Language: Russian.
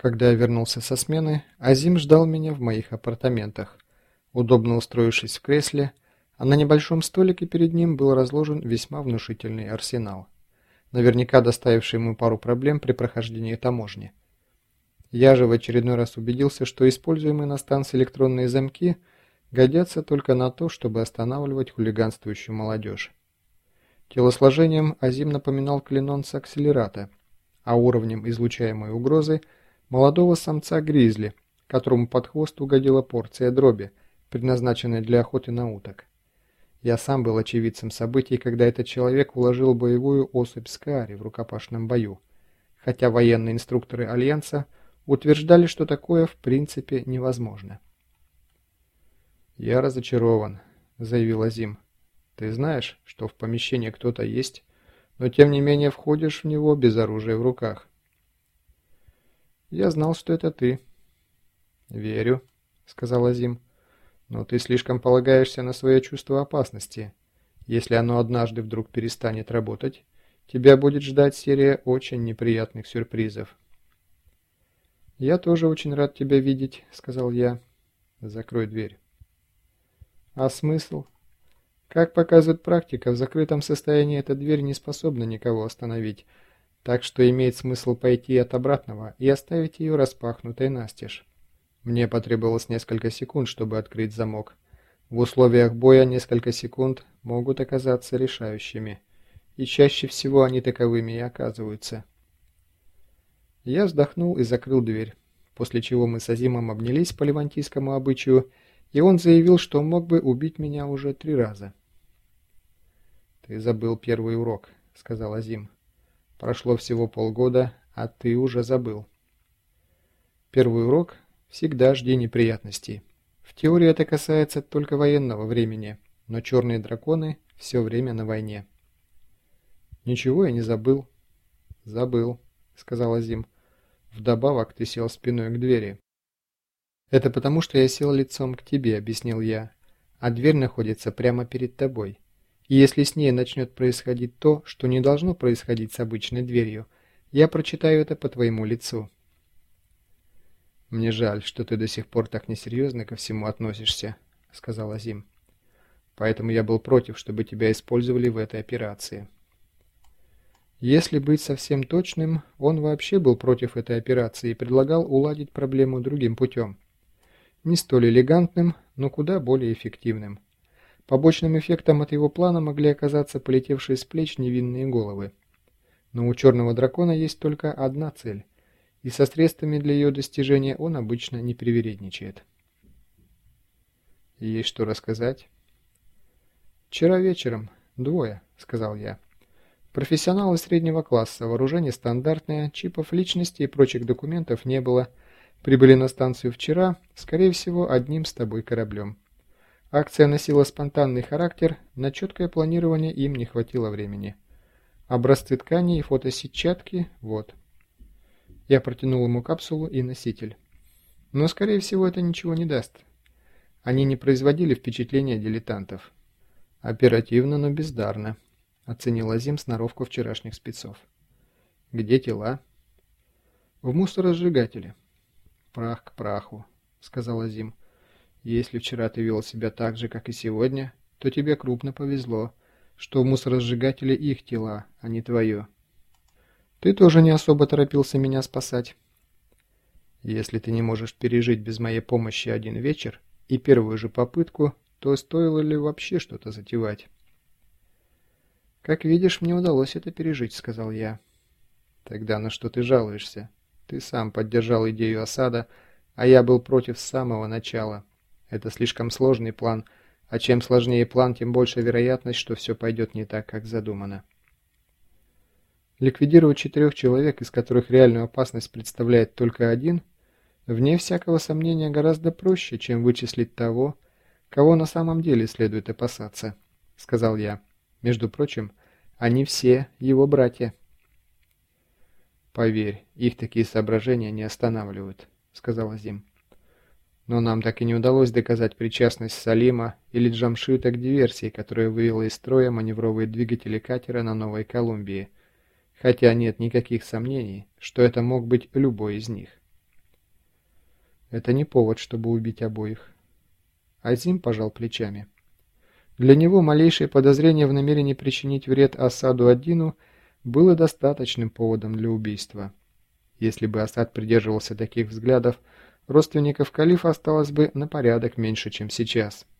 Когда я вернулся со смены, Азим ждал меня в моих апартаментах, удобно устроившись в кресле, а на небольшом столике перед ним был разложен весьма внушительный арсенал, наверняка доставивший ему пару проблем при прохождении таможни. Я же в очередной раз убедился, что используемые на станции электронные замки годятся только на то, чтобы останавливать хулиганствующую молодежь. Телосложением Азим напоминал клинон с акселерата, а уровнем излучаемой угрозы – молодого самца-гризли, которому под хвост угодила порция дроби, предназначенная для охоты на уток. Я сам был очевидцем событий, когда этот человек уложил боевую особь Скаари в рукопашном бою, хотя военные инструкторы Альянса утверждали, что такое в принципе невозможно. «Я разочарован», — заявил Азим. «Ты знаешь, что в помещении кто-то есть, но тем не менее входишь в него без оружия в руках. Я знал, что это ты. Верю, сказал Азим. Но ты слишком полагаешься на свое чувство опасности. Если оно однажды вдруг перестанет работать, тебя будет ждать серия очень неприятных сюрпризов. «Я тоже очень рад тебя видеть», — сказал я. «Закрой дверь». «А смысл?» Как показывает практика, в закрытом состоянии эта дверь не способна никого остановить, так что имеет смысл пойти от обратного и оставить ее распахнутой настежь. Мне потребовалось несколько секунд, чтобы открыть замок. В условиях боя несколько секунд могут оказаться решающими, и чаще всего они таковыми и оказываются. Я вздохнул и закрыл дверь, после чего мы с Азимом обнялись по левантийскому обычаю, и он заявил, что мог бы убить меня уже три раза. «Ты забыл первый урок», — сказал Азим. Прошло всего полгода, а ты уже забыл. Первый урок – всегда жди неприятностей. В теории это касается только военного времени, но черные драконы все время на войне. Ничего я не забыл. Забыл, сказал Азим. Вдобавок ты сел спиной к двери. Это потому, что я сел лицом к тебе, объяснил я, а дверь находится прямо перед тобой. И если с ней начнет происходить то, что не должно происходить с обычной дверью, я прочитаю это по твоему лицу. «Мне жаль, что ты до сих пор так несерьезно ко всему относишься», — сказал Азим. «Поэтому я был против, чтобы тебя использовали в этой операции». Если быть совсем точным, он вообще был против этой операции и предлагал уладить проблему другим путем. Не столь элегантным, но куда более эффективным. Побочным эффектом от его плана могли оказаться полетевшие с плеч невинные головы. Но у черного дракона есть только одна цель, и со средствами для ее достижения он обычно не привередничает. «Есть что рассказать?» «Вчера вечером. Двое», — сказал я. «Профессионалы среднего класса, вооружение стандартное, чипов личности и прочих документов не было. Прибыли на станцию вчера, скорее всего, одним с тобой кораблем». Акция носила спонтанный характер, на четкое планирование им не хватило времени. Образцы ткани и фотосетчатки – вот. Я протянул ему капсулу и носитель. Но, скорее всего, это ничего не даст. Они не производили впечатления дилетантов. Оперативно, но бездарно, оценил Азим сноровку вчерашних спецов. Где тела? В мусоросжигателе. Прах к праху, сказал Азим. Если вчера ты вел себя так же, как и сегодня, то тебе крупно повезло, что в мусоросжигателе их тела, а не твое. Ты тоже не особо торопился меня спасать. Если ты не можешь пережить без моей помощи один вечер и первую же попытку, то стоило ли вообще что-то затевать? «Как видишь, мне удалось это пережить», — сказал я. «Тогда на что ты жалуешься? Ты сам поддержал идею осада, а я был против с самого начала». Это слишком сложный план, а чем сложнее план, тем больше вероятность, что все пойдет не так, как задумано. Ликвидировать четырех человек, из которых реальную опасность представляет только один, вне всякого сомнения гораздо проще, чем вычислить того, кого на самом деле следует опасаться, сказал я. Между прочим, они все его братья. Поверь, их такие соображения не останавливают, сказал Азим. Но нам так и не удалось доказать причастность Салима или Джамшита к диверсии, которая вывела из строя маневровые двигатели катера на Новой Колумбии, хотя нет никаких сомнений, что это мог быть любой из них. это не повод, чтобы убить обоих. Азим пожал плечами. Для него малейшее подозрение в намерении причинить вред Асаду Аддину было достаточным поводом для убийства. Если бы Асад придерживался таких взглядов, родственников калифа осталось бы на порядок меньше, чем сейчас –